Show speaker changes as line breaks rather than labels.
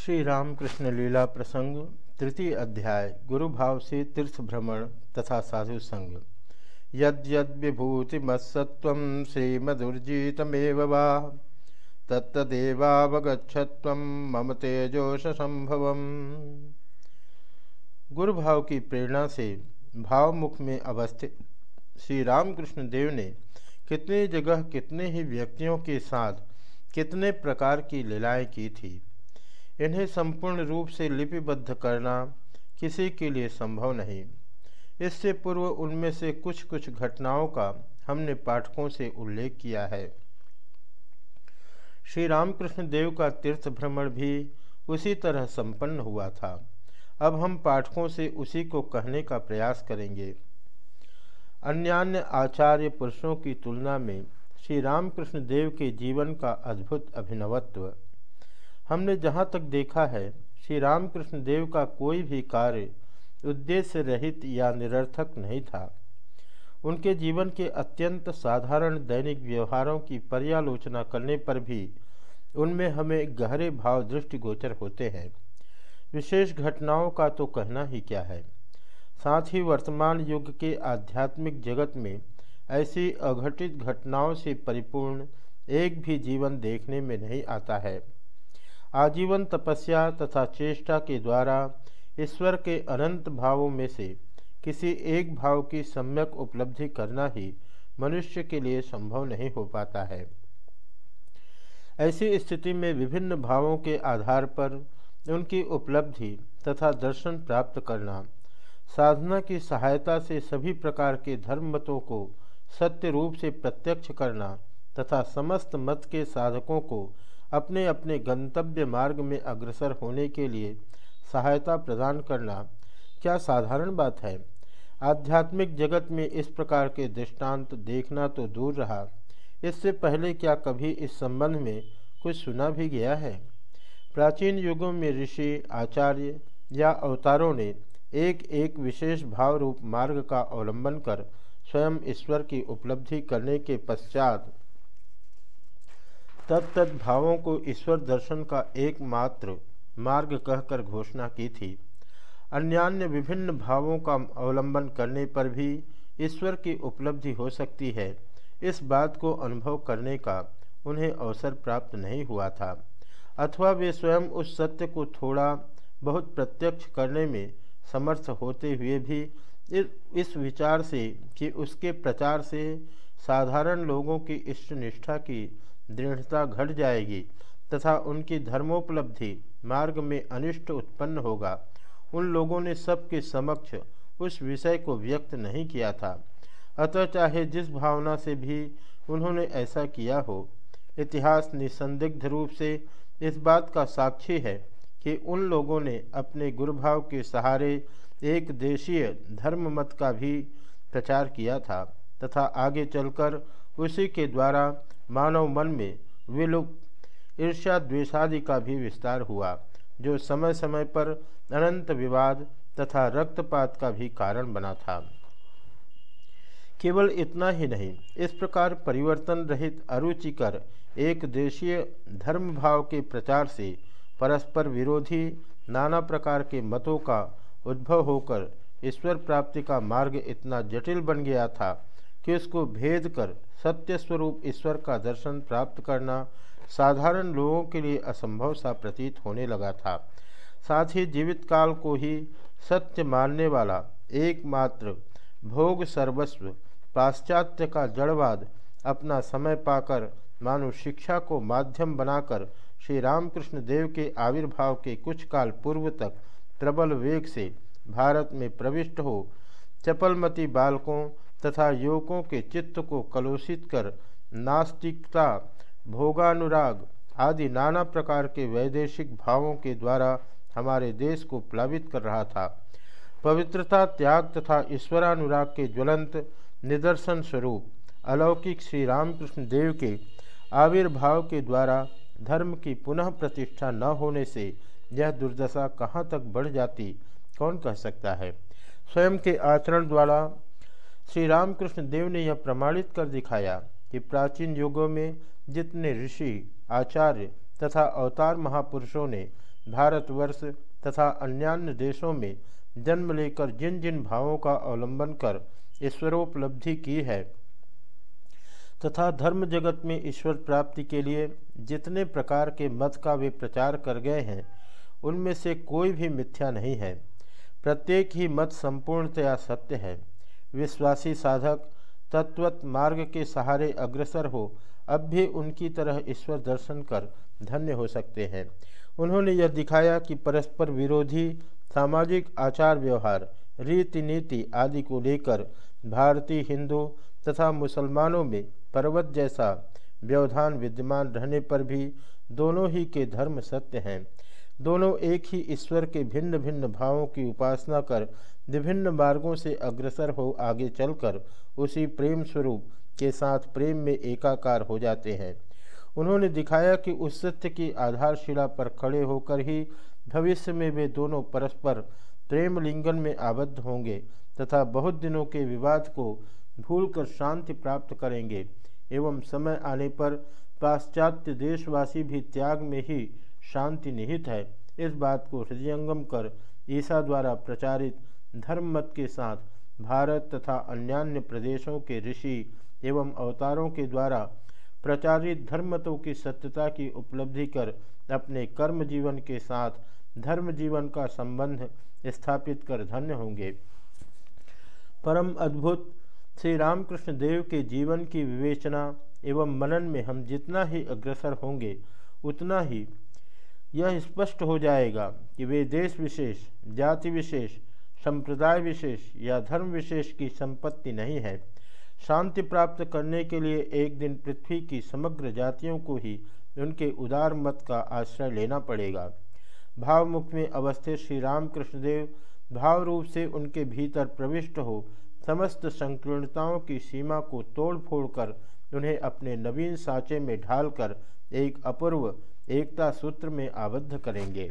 श्री रामकृष्ण लीला प्रसंग, तृतीय अध्याय गुरु भाव से तीर्थ भ्रमण तथा साधु संग। यद्यद विभूतिमत्सत्व श्रीमदुर्जितमेव वा। तत्तदेवावगछत्व मम तेजोश संभव गुरु भाव की प्रेरणा से भावमुख में अवस्थित श्री रामकृष्ण देव ने कितनी जगह कितने ही व्यक्तियों के साथ कितने प्रकार की लीलाएँ की थी। इन्हें संपूर्ण रूप से लिपिबद्ध करना किसी के लिए संभव नहीं। इससे पूर्व उनमें से कुछ कुछ घटनाओं का हमने पाठकों से उल्लेख किया है। श्री रामकृष्ण देव का तीर्थ भ्रमण भी उसी तरह संपन्न हुआ था। अब हम पाठकों से उसी को कहने का प्रयास करेंगे। अन्यान्य आचार्य पुरुषों की तुलना में श्री रामकृष्ण देव के जीवन का अद्भुत अभिनवत्व हमने जहाँ तक देखा है, श्री रामकृष्ण देव का कोई भी कार्य उद्देश्य रहित या निरर्थक नहीं था। उनके जीवन के अत्यंत साधारण दैनिक व्यवहारों की पर्यालोचना करने पर भी उनमें हमें गहरे भाव दृष्टिगोचर होते हैं। विशेष घटनाओं का तो कहना ही क्या है? साथ ही वर्तमान युग के आध्यात्मिक जगत में ऐसी अघटित घटनाओं से परिपूर्ण एक भी जीवन देखने में नहीं आता है। आजीवन तपस्या तथा चेष्टा के द्वारा ईश्वर के अनंत भावों में से किसी एक भाव की सम्यक उपलब्धि करना ही मनुष्य के लिए संभव नहीं हो पाता है। ऐसी स्थिति में विभिन्न भावों के आधार पर उनकी उपलब्धि तथा दर्शन प्राप्त करना, साधना की सहायता से सभी प्रकार के धर्म मतों को सत्य रूप से प्रत्यक्ष करना तथा समस्त मत के साधकों को अपने अपने गंतव्य मार्ग में अग्रसर होने के लिए सहायता प्रदान करना क्या साधारण बात है? आध्यात्मिक जगत में इस प्रकार के दृष्टांत देखना तो दूर रहा। इससे पहले क्या कभी इस संबंध में कुछ सुना भी गया है? प्राचीन युगों में ऋषि, आचार्य या अवतारों ने एक एक विशेष भाव रूप मार्ग का अवलंबन कर स्वयं ईश्वर की उपलब्धि करने के पश्चात तत्त भावों को ईश्वर दर्शन का एकमात्र मार्ग कहकर घोषणा की थी। अन्यान्य विभिन्न भावों का अवलंबन करने पर भी ईश्वर की उपलब्धि हो सकती है। इस बात को अनुभव करने का उन्हें अवसर प्राप्त नहीं हुआ था। अथवा वे स्वयं उस सत्य को थोड़ा बहुत प्रत्यक्ष करने में समर्थ होते हुए भी इस विचार से कि उसके प्रचार से साधारण लोगों की इष्ट निष्ठा की दृढ़ता घट जाएगी तथा उनकी धर्मोपलब्धि मार्ग में अनिष्ट उत्पन्न होगा। उन लोगों ने सबके समक्ष उस विषय को व्यक्त नहीं किया था। अतः चाहे जिस भावना से भी उन्होंने ऐसा किया हो, इतिहास निसंदिग्ध रूप से इस बात का साक्षी है कि उन लोगों ने अपने गुरुभाव के सहारे एक देशीय धर्म मत का भी प्रचार किया था। तथा आगे चलकर उसी के द्वारा मानव मन में विलुप्त ईर्ष्या द्वेषादि का भी विस्तार हुआ, जो समय समय पर अनंत विवाद तथा रक्तपात का भी कारण बना था। केवल इतना ही नहीं, इस प्रकार परिवर्तन रहित अरुचिकर एक देशीय धर्म भाव के प्रचार से परस्पर विरोधी नाना प्रकार के मतों का उद्भव होकर ईश्वर प्राप्ति का मार्ग इतना जटिल बन गया था कि उसको भेद कर सत्य स्वरूप ईश्वर का दर्शन प्राप्त करना साधारण लोगों के लिए असंभव सा प्रतीत होने लगा था। साथ ही जीवित काल को ही सत्य मानने वाला एकमात्र भोग सर्वस्व पाश्चात्य का जड़वाद अपना समय पाकर मानो शिक्षा को माध्यम बनाकर श्री रामकृष्ण देव के आविर्भाव के कुछ काल पूर्व तक प्रबल वेग से भारत में प्रविष्ट हो, चपलमती बालकों तथा युवकों के चित्त को कलुषित कर, नास्तिकता, भोगानुराग आदि नाना प्रकार के वैदेशिक भावों के द्वारा हमारे देश को प्लावित कर रहा था। पवित्रता, त्याग तथा ईश्वरानुराग के ज्वलंत निदर्शन स्वरूप, अलौकिक श्री रामकृष्ण देव के आविर्भाव के द्वारा धर्म की पुनः प्रतिष्ठा न होने से यह दुर्दशा कहाँ तक बढ़ जाती, कौन कह सकता है? स्वयं के आचरण द्वारा श्री रामकृष्ण देव ने यह प्रमाणित कर दिखाया कि प्राचीन युगों में जितने ऋषि, आचार्य तथा अवतार महापुरुषों ने भारतवर्ष तथा अन्यान्य देशों में जन्म लेकर जिन जिन भावों का अवलंबन कर ईश्वरोपलब्धि की है तथा धर्म जगत में ईश्वर प्राप्ति के लिए जितने प्रकार के मत का वे प्रचार कर गए हैं, उनमें से कोई भी मिथ्या नहीं है। प्रत्येक ही मत संपूर्णतया सत्य है। विश्वासी साधक, तत्वत मार्ग के सहारे अग्रसर हो, अब भी उनकी तरह ईश्वर दर्शन कर धन्य हो सकते हैं। उन्होंने यह दिखाया कि परस्पर विरोधी, सामाजिक, आचार व्यवहार रीति नीति आदि को लेकर भारतीय हिंदू तथा मुसलमानों में पर्वत जैसा व्यवधान विद्यमान रहने पर भी दोनों ही के धर्म सत्य हैं। दोनों एक ही ईश्वर के भिन्न भिन्न भावों की उपासना कर विभिन्न मार्गों से अग्रसर हो आगे चलकर उसी प्रेम स्वरूप के साथ प्रेम में एकाकार हो जाते हैं। उन्होंने दिखाया कि उस सत्य की आधारशिला पर खड़े होकर ही भविष्य में वे दोनों परस्पर प्रेम लिंगन में आबद्ध होंगे तथा बहुत दिनों के विवाद को भूलकर शांति प्राप्त करेंगे एवं समय आने पर पाश्चात्य देशवासी भी त्याग में ही शांति निहित है। इस बात को हृदयंगम कर ईसा द्वारा प्रचारित धर्म मत के साथ भारत तथा अन्यान्य प्रदेशों के ऋषि एवं अवतारों के द्वारा प्रचारित धर्मतों की सत्यता की उपलब्धि कर अपने कर्म जीवन के साथ धर्म जीवन का संबंध स्थापित कर धन्य होंगे। परम अद्भुत श्री रामकृष्ण देव के जीवन की विवेचना एवं मनन में हम जितना ही अग्रसर होंगे, उतना ही यह स्पष्ट हो जाएगा कि वे देश विशेष, जाति विशेष संप्रदाय विशेष या धर्म विशेष की संपत्ति नहीं है। शांति प्राप्त करने के लिए एक दिन पृथ्वी की समग्र जातियों को ही उनके उदार मत का आश्रय लेना पड़ेगा। भावमुख में अवस्थित श्री रामकृष्णदेव भाव रूप से उनके भीतर प्रविष्ट हो, समस्त संकीर्णताओं की सीमा को तोड़ फोड़ कर उन्हें अपने नवीन साँचे में ढालकर एक अपूर्व एकता सूत्र में आबद्ध करेंगे।